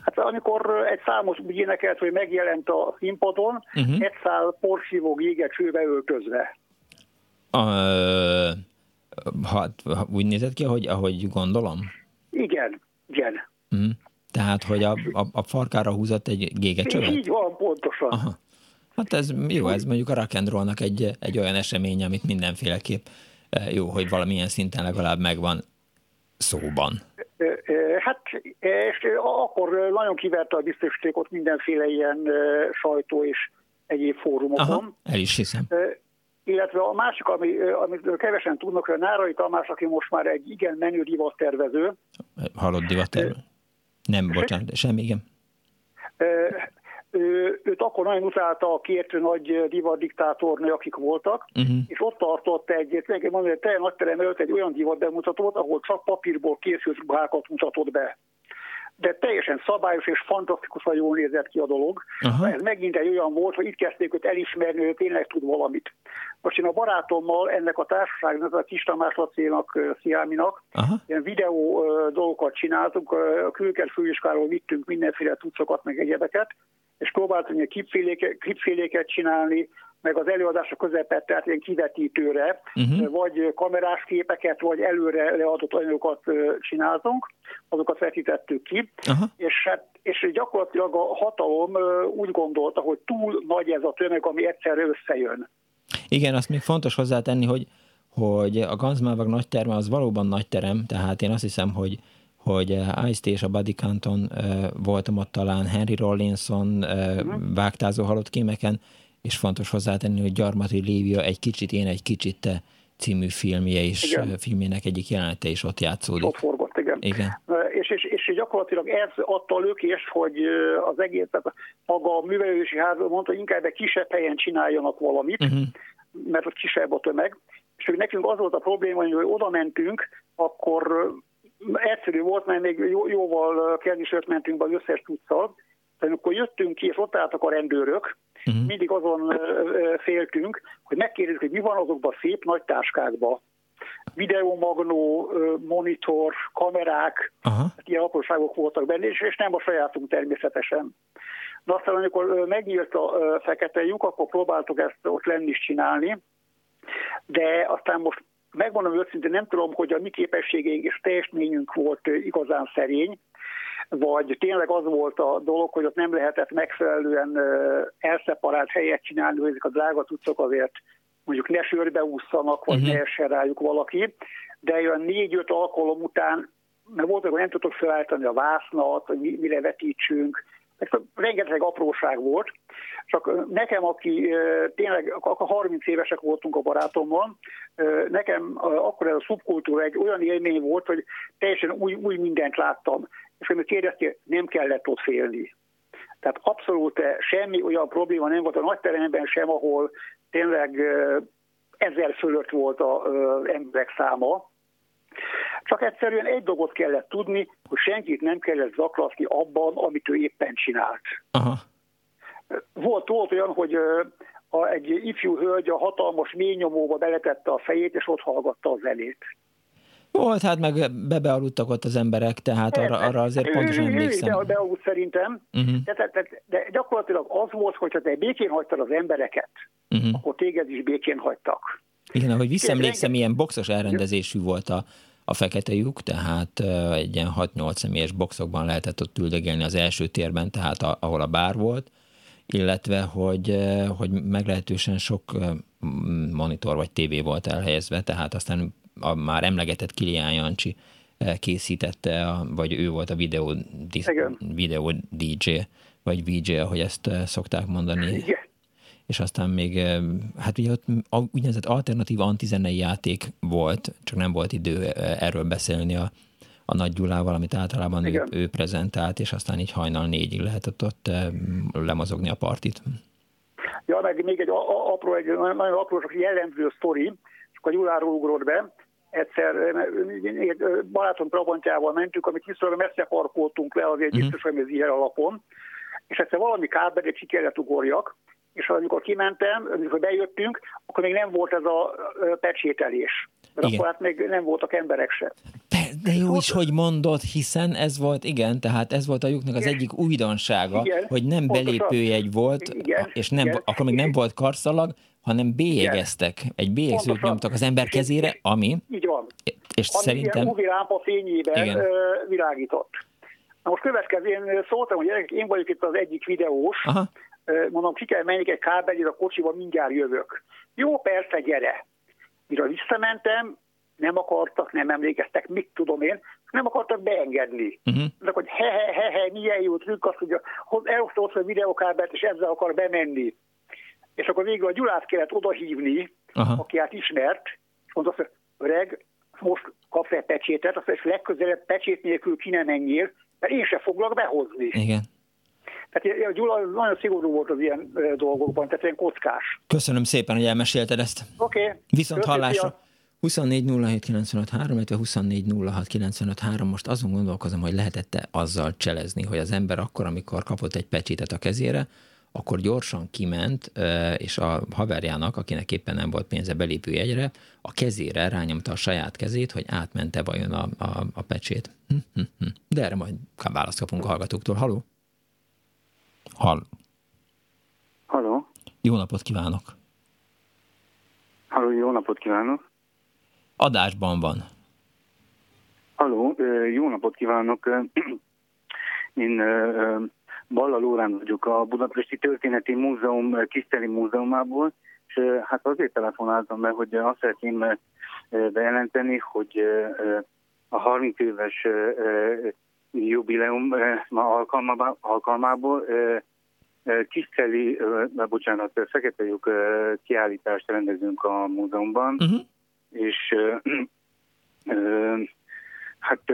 Hát amikor egy számos úgy énekelt, hogy megjelent a színpadon, uh-huh. egy szál porszívó gégecsőbe öltözve. Uh, ha, úgy nézett ki, ahogy, ahogy gondolom? Igen. Igen. Mm. Tehát, hogy a, a, a farkára húzott egy gégecsövet? Így van, pontosan. Aha. Hát ez jó, ez mondjuk a rock egy, egy olyan esemény, amit mindenféleképp eh, jó, hogy valamilyen szinten legalább megvan szóban. Hát, és akkor nagyon kiverte a biztosítékot mindenféle ilyen sajtó és egyéb fórumokon. Aha, el is hiszem. Illetve a másik, ami, amit kevesen tudnak, hogy a Nárai Tamás, aki most már egy igen menő divattervező. Hallott divattervező? Nem, bocsánat, semmi, igen. Ő, őt akkor nagyon utálta a két nagy divat diktátornő, akik voltak, uh-huh. és ott tartott egy, mondani, egy nagy terem előtt egy olyan divat bemutatót, ahol csak papírból készült ruhákat mutatott be de teljesen szabályos és fantasztikusan jól nézett ki a dolog. Aha. Ez megint egy olyan volt, hogy itt kezdték őt elismerni, hogy tényleg tud valamit. Most én a barátommal ennek a társaságnak, a Kis Tamás Lacénak, Sziáminak Aha. ilyen videó dolgokat csináltunk, a külker főiskáról vittünk mindenféle tucokat, meg egyebeket, és próbáltunk ilyen klipféléket, klipféléket csinálni, meg az előadások közepette, tehát ilyen kivetítőre, uh-huh. vagy kamerás képeket, vagy előre leadott anyagokat csináltunk, azokat vetítettük ki, uh-huh. és, hát, és gyakorlatilag a hatalom úgy gondolta, hogy túl nagy ez a tömeg, ami egyszerre összejön. Igen, azt még fontos hozzátenni, hogy hogy a Ganzmávag nagy terme az valóban nagy terem, tehát én azt hiszem, hogy hogy ice és a Buddy Canton uh, voltam ott talán, Henry Rollinson uh, uh-huh. vágtázó halott kémeken, és fontos hozzátenni, hogy Gyarmati Lívia egy kicsit, én egy kicsit című filmje is, igen. filmének egyik jelenete is ott játszódik. Ott forgott, igen. igen. és, és, és gyakorlatilag ez adta lökést, hogy az egész, tehát maga a művelősi ház mondta, hogy inkább egy kisebb helyen csináljanak valamit, uh-huh. Mert ott kisebb a tömeg. És hogy nekünk az volt a probléma, hogy oda mentünk, akkor egyszerű volt, mert még jó, jóval kérdésért mentünk be az összes tudszal, de amikor jöttünk ki, és ott álltak a rendőrök, uh-huh. mindig azon féltünk, hogy megkérdezik, hogy mi van azokban a szép nagy táskákban videomagnó, monitor, kamerák, Aha. ilyen apróságok voltak benne, és nem a sajátunk természetesen. De aztán, amikor megnyílt a fekete lyuk, akkor próbáltuk ezt ott lenni is csinálni, de aztán most megmondom őszintén, nem tudom, hogy a mi képességeink és teljesményünk volt igazán szerény, vagy tényleg az volt a dolog, hogy ott nem lehetett megfelelően elszeparált helyet csinálni, hogy ezek a drága tudszok azért mondjuk ne sörbe ússzanak, vagy uh-huh. ne essen rájuk valaki, de olyan négy-öt alkalom után, mert volt, hogy nem tudok felállítani a vásznat, hogy mire vetítsünk, rengeteg apróság volt, csak nekem, aki tényleg, akkor 30 évesek voltunk a barátommal, nekem akkor ez a szubkultúra egy olyan élmény volt, hogy teljesen új, új mindent láttam. És amikor kérdeztél, nem kellett ott félni. Tehát abszolút semmi olyan probléma nem volt a nagy teremben sem, ahol tényleg ezer fölött volt az emberek száma. Csak egyszerűen egy dolgot kellett tudni, hogy senkit nem kellett zaklatni abban, amit ő éppen csinált. Aha. Volt, volt olyan, hogy a, egy ifjú hölgy a hatalmas ményomóba beletette a fejét, és ott hallgatta a zenét. Volt, hát meg bebealudtak ott az emberek, tehát arra, arra azért pontosan emlékszem. De bealudt szerintem, uh-huh. de, de, de, de gyakorlatilag az volt, hogyha te békén hagytad az embereket, uh-huh. akkor téged is békén hagytak. Igen, ahogy visszaemlékszem, ilyen boxos elrendezésű volt a, a fekete lyuk, tehát egy ilyen 6-8 személyes boxokban lehetett ott üldögélni az első térben, tehát a, ahol a bár volt, illetve hogy, hogy meglehetősen sok monitor vagy tévé volt elhelyezve, tehát aztán a már emlegetett Kilián Jancsi készítette, vagy ő volt a videó, videó DJ, vagy VJ, ahogy ezt szokták mondani. Igen és aztán még, hát ugye ott úgynevezett alternatív antizenei játék volt, csak nem volt idő erről beszélni a, a Nagy Gyulával, amit általában ő, ő prezentált, és aztán így hajnal négyig lehetett ott lemozogni a partit. Ja, meg még egy apró, egy nagyon apró, csak jellemző sztori, és akkor Gyuláról ugrott be, egyszer barátom Trabantjával mentünk, amit viszonylag messze parkoltunk le, azért uh-huh. biztos, hogy ez ilyen alapon, és egyszer valami kábedét ki kellett ugorjak, és amikor kimentem, amikor bejöttünk, akkor még nem volt ez a pecsételés. Mert igen. akkor hát még nem voltak emberek se. De jó is, hogy mondod, hiszen ez volt, igen, tehát ez volt a lyuknak az egyik újdonsága, igen, hogy nem belépőjegy volt, igen, és nem, igen, akkor még nem volt karszalag, hanem bélyegeztek. Egy bélyegzőt nyomtak az ember kezére, ami... Így van. És ami szerintem... Ami lámpa fényében igen. világított. Na most következő, én szóltam, hogy én vagyok itt az egyik videós, Aha mondom, ki kell menni egy kábelire a kocsiba, mindjárt jövök. Jó, persze, gyere. Mire visszamentem, nem akartak, nem emlékeztek, mit tudom én, nem akartak beengedni. Uh-huh. Mondok, hogy he, he, he, he, milyen jó trükk, azt mondja, elhozta ott a videokábelt, és ezzel akar bemenni. És akkor végül a Gyulát kellett odahívni, uh-huh. aki hát ismert, és mondta hogy öreg, most kapsz egy pecsétet, azt mondja, legközelebb pecsét nélkül ki nem menjél, mert én se foglak behozni. Igen. Tehát Gyula nagyon szigorú volt az ilyen dolgokban, tehát ilyen kockás. Köszönöm szépen, hogy elmesélted ezt. Oké. Okay. Viszont hallásra. 24 07 illetve 24 most azon gondolkozom, hogy lehetette azzal cselezni, hogy az ember akkor, amikor kapott egy pecsétet a kezére, akkor gyorsan kiment, és a haverjának, akinek éppen nem volt pénze belépőjegyre, a kezére rányomta a saját kezét, hogy átmente vajon a, a, a pecsét. Hm, hm, hm. De erre majd választ kapunk a hallgatóktól. Haló? Hall. Halló. Jó napot kívánok. Halló, jó napot kívánok. Adásban van. Halló, jó napot kívánok. Én Balla Lórán vagyok a Budapesti Történeti Múzeum Kiszteli Múzeumából, és hát azért telefonáltam be, hogy azt szeretném bejelenteni, hogy a 30 éves jubileum alkalmából, alkalmából Kiszeli, bocsánat, fekete lyuk kiállítást rendezünk a múzeumban, uh-huh. és Hát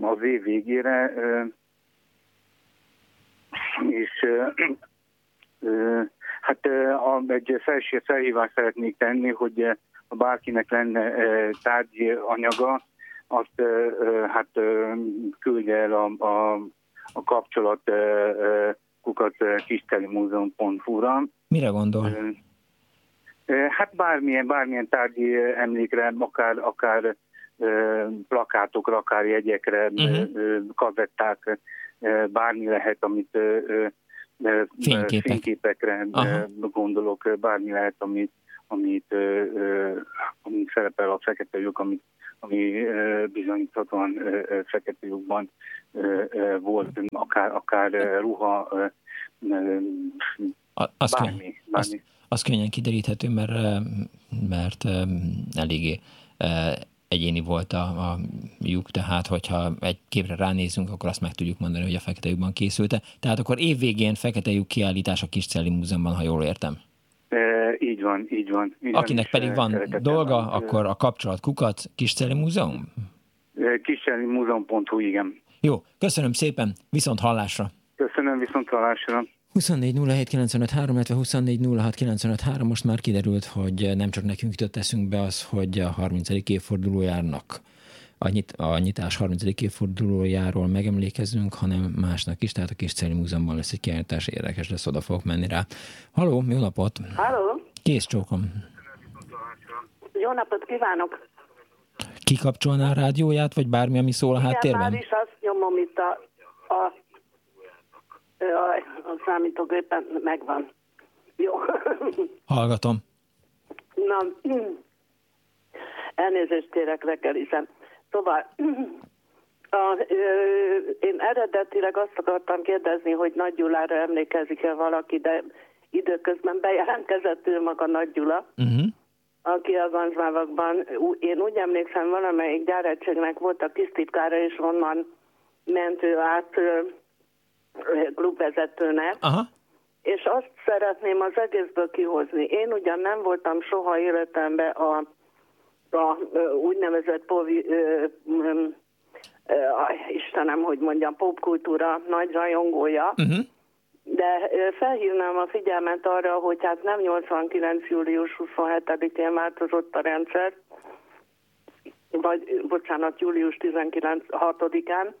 az év végére és hát egy felső felhívást szeretnék tenni, hogy ha bárkinek lenne tárgyi anyaga, azt hát küldje el a, a, a kapcsolat kukat kistelimúzeum.hu-ra. Mire gondol? Hát bármilyen, bármilyen tárgyi emlékre, akár, akár plakátokra, akár jegyekre, uh-huh. kazetták, bármi lehet, amit Fényképek. fényképekre Aha. gondolok, bármi lehet, amit, amit, amit szerepel a fekete lyuk, amit, ami bizonyíthatóan fekete lyukban volt, akár, akár ruha, azt bármi. Bármi. Azt, könnyen kideríthető, mert, mert eléggé egyéni volt a, a lyuk, tehát hogyha egy képre ránézünk, akkor azt meg tudjuk mondani, hogy a fekete lyukban készült Tehát akkor évvégén fekete lyuk kiállítás a Kiscelli Múzeumban, ha jól értem. Van, így van. Így Akinek van, pedig van dolga, van, akkor a kapcsolat kukat Kiscelli Múzeum? Múzeum.hu, igen. Jó, köszönöm szépen, viszont hallásra. Köszönöm, viszont hallásra. 24 illetve 24 most már kiderült, hogy nem csak nekünk jutott eszünkbe az, hogy a 30. évfordulójárnak a, nyit, a nyitás 30. évfordulójáról megemlékezünk, hanem másnak is, tehát a kis Celi Múzeumban lesz egy kiállítás, érdekes lesz, oda fogok menni rá. Haló, jó napot! Halló! Kész csókom! Jó napot kívánok! Kikapcsolná a rádióját, vagy bármi, ami szól a Igen, háttérben? már is azt nyomom itt a, a Jaj, a számítógépen megvan. Jó. Hallgatom. Na, elnézést kérek reggelizem. Szóval a, ö, én eredetileg azt akartam kérdezni, hogy Nagy Gyulára emlékezik-e valaki, de időközben bejelentkezett ő maga Nagy Gyula, uh-huh. aki a Ganzmávakban, én úgy emlékszem, valamelyik gyáregységnek volt a kisztitkára, és onnan ment ő át klubvezetőnek, Aha. és azt szeretném az egészből kihozni. Én ugyan nem voltam soha életemben a, a úgynevezett povi, ö, ö, ö, Istenem, hogy mondjam, popkultúra nagy rajongója, uh-huh. De felhívnám a figyelmet arra, hogy hát nem 89. július 27-én változott a rendszer, vagy bocsánat, július 19 6-án,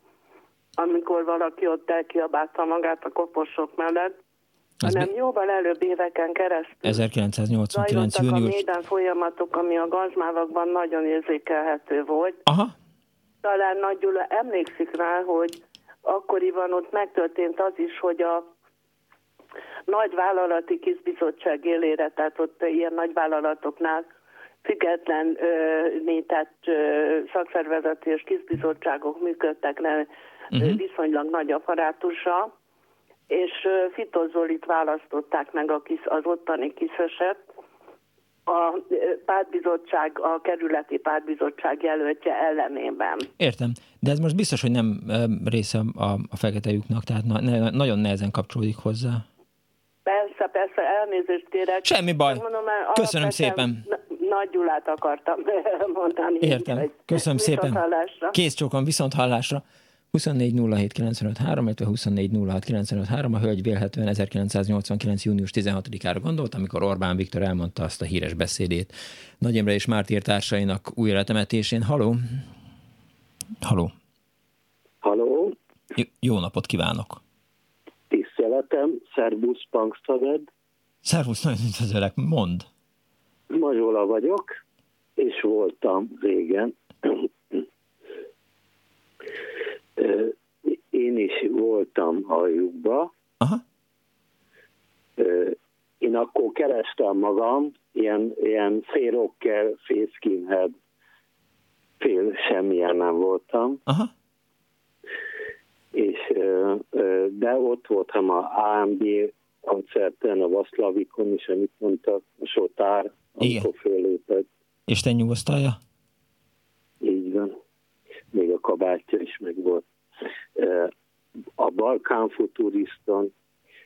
amikor valaki ott elkiabálta magát a koposok mellett, Ez hanem mi? jóval előbb éveken keresztül 1989. június. a minden folyamatok, ami a gazmávakban nagyon érzékelhető volt. Aha. Talán Nagy Gyula emlékszik rá, hogy akkoriban ott megtörtént az is, hogy a nagy vállalati kizbizottság élére, tehát ott ilyen nagy vállalatoknál független ö, szakszervezeti és kizbizottságok működtek le uh-huh. viszonylag nagy apparátusa, és Fito Zolit választották meg a kis, az ottani kisöset, a pártbizottság, a kerületi pártbizottság jelöltje ellenében. Értem, de ez most biztos, hogy nem része a, a fekete lyuknak, tehát na, ne, nagyon nehezen kapcsolódik hozzá. Elnézést kérek. Semmi baj. Mondom, Köszönöm szépen. Nagy Gyulát akartam mondani. Értem. Köszönöm szépen. Kész csókon, viszont hallásra. 24 07 95 3, illetve 24 06 95 3. A hölgy vélhetően 1989. június 16-ára gondolt, amikor Orbán Viktor elmondta azt a híres beszédét Nagy Imre és Mártír társainak újra temetésén. Haló? Haló? Haló? J- jó napot kívánok! Tiszteletem, szervusz, Pankstaved. Szervusz, nagyon üdvözöllek, mond! Mazsola vagyok, és voltam régen én is voltam a lyukba. Aha. Én akkor kerestem magam, ilyen, ilyen fél rocker, fél skinhead, fél semmilyen nem voltam. Aha. És, de ott voltam a AMB koncerten, a Vaszlavikon is, amit mondtak, a Sotár, amikor fölépett. És te nyugosztalja? Így van még a kabátja is meg volt. A Balkán Futuriston,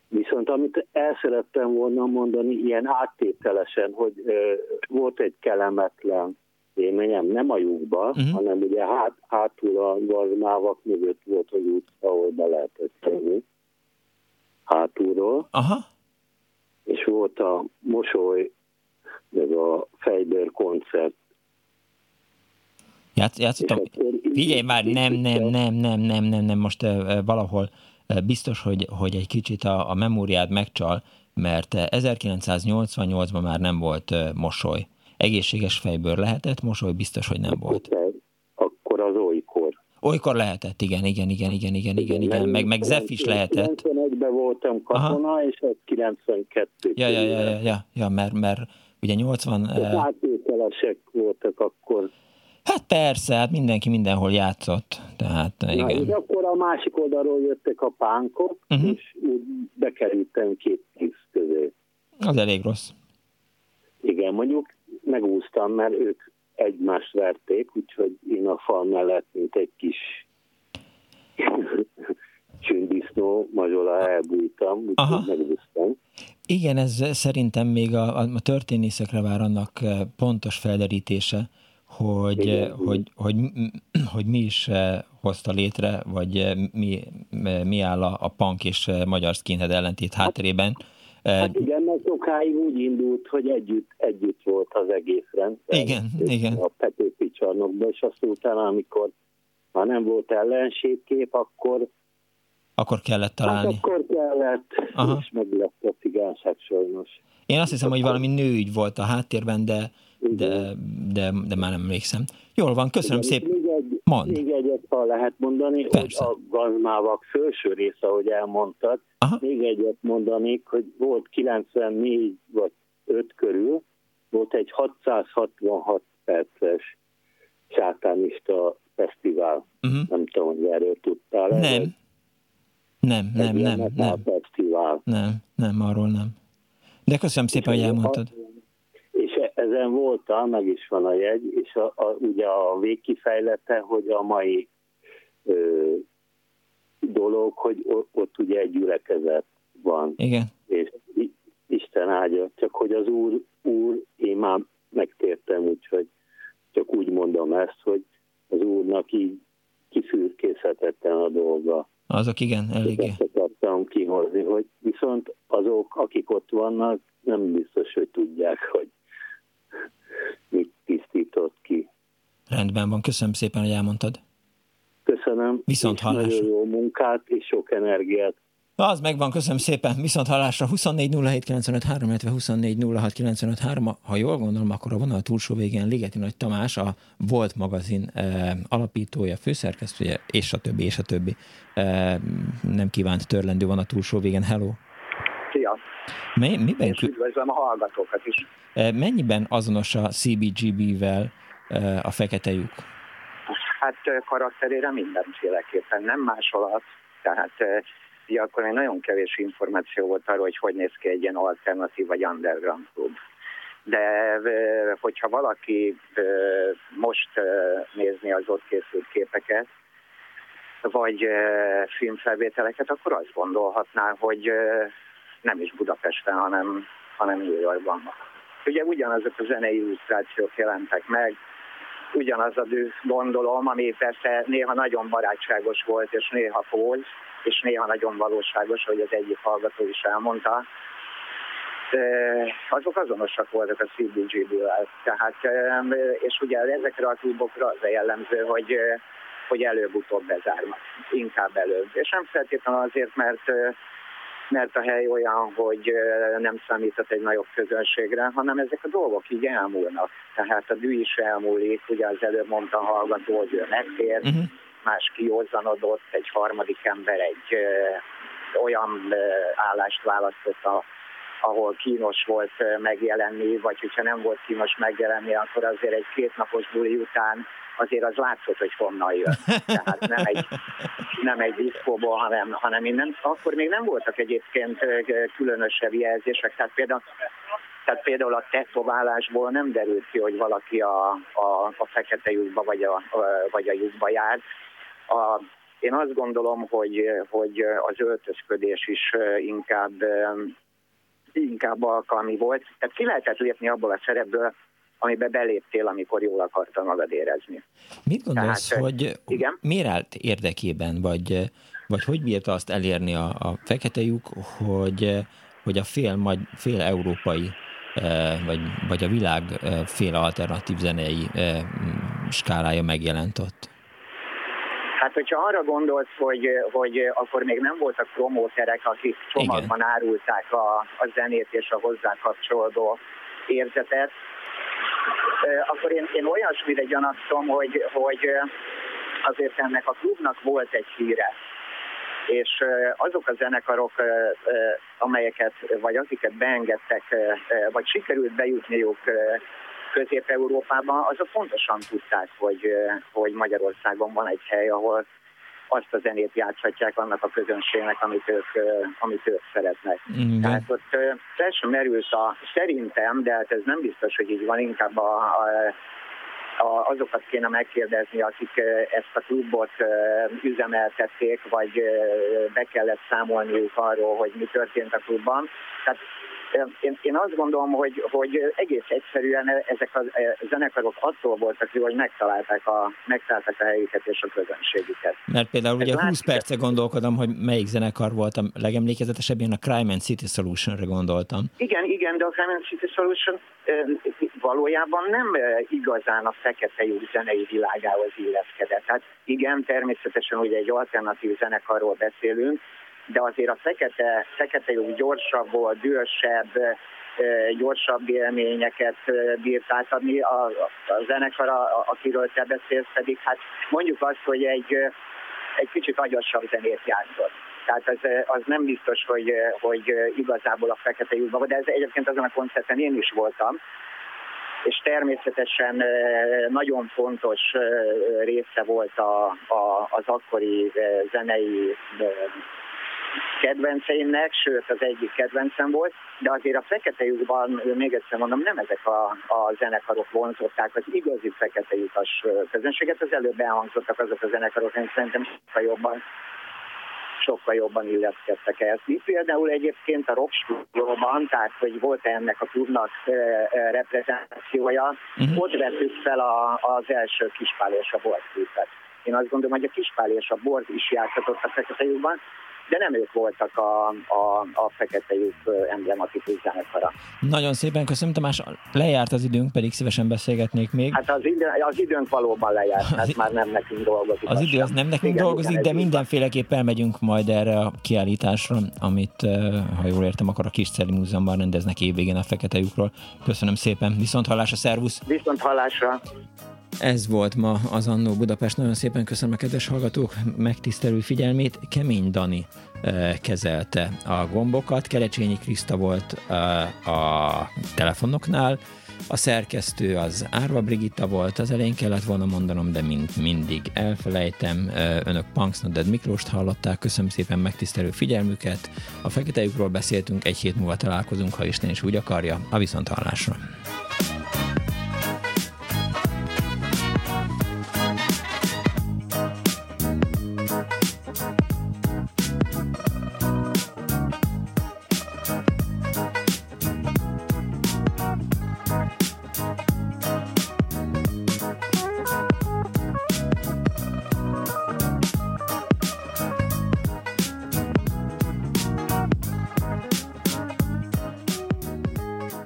viszont amit el szerettem volna mondani, ilyen áttételesen, hogy volt egy kellemetlen élményem, nem a lyukba, uh-huh. hanem ugye hát, hátul a gazmávak mögött volt az út, ahol be lehetett tenni hátulról. Aha. És volt a mosoly, meg a fejbőr koncert. Játsz, játszottam. Figyelj már, nem, nem, nem, nem, nem, nem, nem, most uh, valahol uh, biztos, hogy, hogy egy kicsit a, a memóriád megcsal, mert 1988-ban már nem volt uh, mosoly egészséges fejből lehetett, mosoly biztos, hogy nem volt. Az olykor. Lehetett, igen, igen, igen, igen, igen, igen, igen, meg, meg Zef is lehetett. 91-ben voltam katona, Aha. és ez 92 ja, ja, ja, ja, ja, ja, mert, mert ugye 80... Átvételesek voltak akkor. Hát persze, hát mindenki mindenhol játszott, tehát Na, igen. És akkor a másik oldalról jöttek a pánkok, uh-huh. és úgy bekerültem két tíz közé. Az elég rossz. Igen, mondjuk megúsztam, mert ők egymást verték, úgyhogy én a fal mellett, mint egy kis csündisznó mazsola elbújtam, úgyhogy megúsztam. Igen, ez szerintem még a, a történészekre vár annak eh, pontos felderítése, hogy, Igen, hogy, hogy, hogy, mi is eh, hozta létre, vagy eh, mi, mi áll a, a punk és magyar skinhead ellentét hátterében. Hát, Hát igen, mert sokáig úgy indult, hogy együtt, együtt volt az egész rendszer. Igen, igen. A Petőfi csarnokban, és azt utána, amikor már nem volt ellenségkép, akkor akkor kellett találni. Hát akkor kellett, Aha. és meg lett a cigányság sajnos. Én azt hiszem, hogy valami nőügy volt a háttérben, de, de, de, de már nem emlékszem. Jól van, köszönöm szépen. Még, egy, Mond. még egyet, ha lehet mondani, Persze. hogy a gazmávak felső része, ahogy elmondtad, Aha. még egyet mondanék, hogy volt 94 vagy 5 körül, volt egy 666 perces sátánista fesztivál. Uh-huh. Nem tudom, hogy erről tudtál. Nem, nem, nem, nem. Nem. Fesztivál. nem, nem, arról nem. De köszönöm szépen, hogy elmondtad. Ezen voltam, meg is van a jegy, és a, a, ugye a végkifejlete, hogy a mai ö, dolog, hogy ott ugye egy gyülekezet van. Igen. És Isten áldja, csak hogy az Úr, Úr, én már megtértem, úgyhogy csak úgy mondom ezt, hogy az Úrnak így kifürkészhetetlen a dolga. Azok igen, eléggé. Ezt akartam kihozni, hogy viszont azok, akik ott vannak, nem biztos, hogy tudják, hogy mit tisztított ki. Rendben van, köszönöm szépen, hogy elmondtad. Köszönöm. Viszont hallásra. Nagyon jó munkát és sok energiát. Az megvan, köszönöm szépen. Viszont hallásra 24 illetve 24 Ha jól gondolom, akkor a vonal túlsó végén Ligeti Nagy Tamás, a Volt magazin e, alapítója, főszerkesztője, és a többi, és a többi. E, nem kívánt törlendő van a túlsó végén. Hello! Szia! Mi, miben és üdvözlöm a hallgatókat is. E, mennyiben azonos a CBGB-vel e, a fekete lyuk? Hát karakterére mindenféleképpen nem másolat, tehát ugye akkor még nagyon kevés információ volt arról, hogy hogy néz ki egy ilyen alternatív vagy underground klub. De hogyha valaki most nézni az ott készült képeket, vagy filmfelvételeket, akkor azt gondolhatná, hogy nem is Budapesten, hanem, hanem New Yorkban. Ugye ugyanazok a zenei illusztrációk jelentek meg, ugyanaz a düh gondolom, ami persze néha nagyon barátságos volt, és néha fóz, és néha nagyon valóságos, hogy az egyik hallgató is elmondta, azok azonosak voltak a CBGB-vel. Tehát, és ugye ezekre a klubokra az a jellemző, hogy, hogy előbb-utóbb bezárnak, inkább előbb. És nem feltétlenül azért, mert mert a hely olyan, hogy nem számíthat egy nagyobb közönségre, hanem ezek a dolgok így elmúlnak. Tehát a dű is elmúlik, ugye az előbb mondta a hallgató, hogy ő megtér, uh-huh más kiózanodott, egy harmadik ember egy ö, olyan ö, állást választott, a, ahol kínos volt megjelenni, vagy hogyha nem volt kínos megjelenni, akkor azért egy kétnapos buli után azért az látszott, hogy honnan jön. Tehát nem egy, nem egy diszkóból, hanem, hanem innen. Akkor még nem voltak egyébként különösebb jelzések. Tehát például, tehát például a tetoválásból nem derült ki, hogy valaki a, a, a fekete lyukba vagy a, vagy a lyukba jár. A, én azt gondolom, hogy, hogy az öltözködés is inkább, inkább alkalmi volt. Tehát ki lehetett lépni abból a szerepből, amibe beléptél, amikor jól akarta magad érezni. Mit gondolsz, Tehát, hogy igen? miért állt érdekében, vagy, vagy hogy bírta azt elérni a, a fekete lyuk, hogy, hogy a fél, majd, fél európai vagy, vagy a világ fél alternatív zenei skálája megjelent ott? Hát, hogyha arra gondolsz, hogy, hogy akkor még nem voltak promóterek, akik csomagban Igen. árulták a, a zenét és a hozzá kapcsolódó érzetet, akkor én, én olyasmire gyanakszom, hogy, hogy azért ennek a klubnak volt egy híre. És azok a zenekarok, amelyeket, vagy akiket beengedtek, vagy sikerült bejutniuk Közép-Európában, azok pontosan tudták, hogy, hogy Magyarországon van egy hely, ahol azt a zenét játszhatják annak a közönségnek, amit ők, amit ők szeretnek. Mm, Tehát ott fel sem merült a, szerintem, de hát ez nem biztos, hogy így van, inkább a, a, a, azokat kéne megkérdezni, akik ezt a klubot üzemeltették, vagy be kellett számolniuk arról, hogy mi történt a klubban. Tehát én, én azt gondolom, hogy, hogy egész egyszerűen ezek a zenekarok attól voltak jó, hogy megtalálták a, megtalálták a helyüket és a közönségüket. Mert például Ez ugye 20 perce gondolkodom, hogy melyik zenekar volt a legemlékezetesebb, én a Crime and City Solution-re gondoltam. Igen, igen, de a Crime and City Solution valójában nem igazán a fekete jó zenei világához illeszkedett. Hát igen, természetesen ugye egy alternatív zenekarról beszélünk, de azért a fekete, fekete jó gyorsabb volt, dühösebb, gyorsabb élményeket bírt átadni. A, a zenekar, a, akiről te beszélsz, pedig hát mondjuk azt, hogy egy, egy kicsit agyasabb zenét játszott. Tehát az, az nem biztos, hogy, hogy igazából a fekete lyukban, de ez egyébként azon a koncerten én is voltam, és természetesen nagyon fontos része volt a, a, az akkori zenei kedvenceimnek, sőt az egyik kedvencem volt, de azért a fekete lyukban, még egyszer mondom, nem ezek a, a zenekarok vonzották az igazi fekete lyukas közönséget, az előbb elhangzottak azok a zenekarok, én szerintem sokkal jobban sokkal jobban illeszkedtek ezt. Mi például egyébként a rock stúdióban, tehát hogy volt -e ennek a klubnak e, e, reprezentációja, uh-huh. ott vettük fel a, az első kispál és a bort Én azt gondolom, hogy a kispál és a bort is játszhatott a fekete lyukban, de nem ők voltak a, a, a fekete lyuk emblematikus zenekara. Nagyon szépen köszönöm, Tamás. Lejárt az időnk, pedig szívesen beszélgetnék még. Hát az, idő, az időnk valóban lejárt, az, hát már nem nekünk dolgozik. Az idő az nem nekünk igen, dolgozik, igen, de mindenféleképp elmegyünk majd erre a kiállításra, amit, ha jól értem, akkor a Kisceli Múzeumban rendeznek évvégén a fekete lyukról. Köszönöm szépen, viszont hallásra, szervusz! Viszont hallásra! Ez volt ma az Annó Budapest. Nagyon szépen köszönöm a kedves hallgatók megtisztelő figyelmét. Kemény Dani eh, kezelte a gombokat. Kerecsényi Kriszta volt eh, a telefonoknál. A szerkesztő az Árva Brigitta volt, az elején kellett volna mondanom, de mind, mindig elfelejtem. Eh, önök Punksnodded Miklóst hallották, köszönöm szépen megtisztelő figyelmüket. A fekete beszéltünk, egy hét múlva találkozunk, ha Isten is úgy akarja. A viszonthallásra.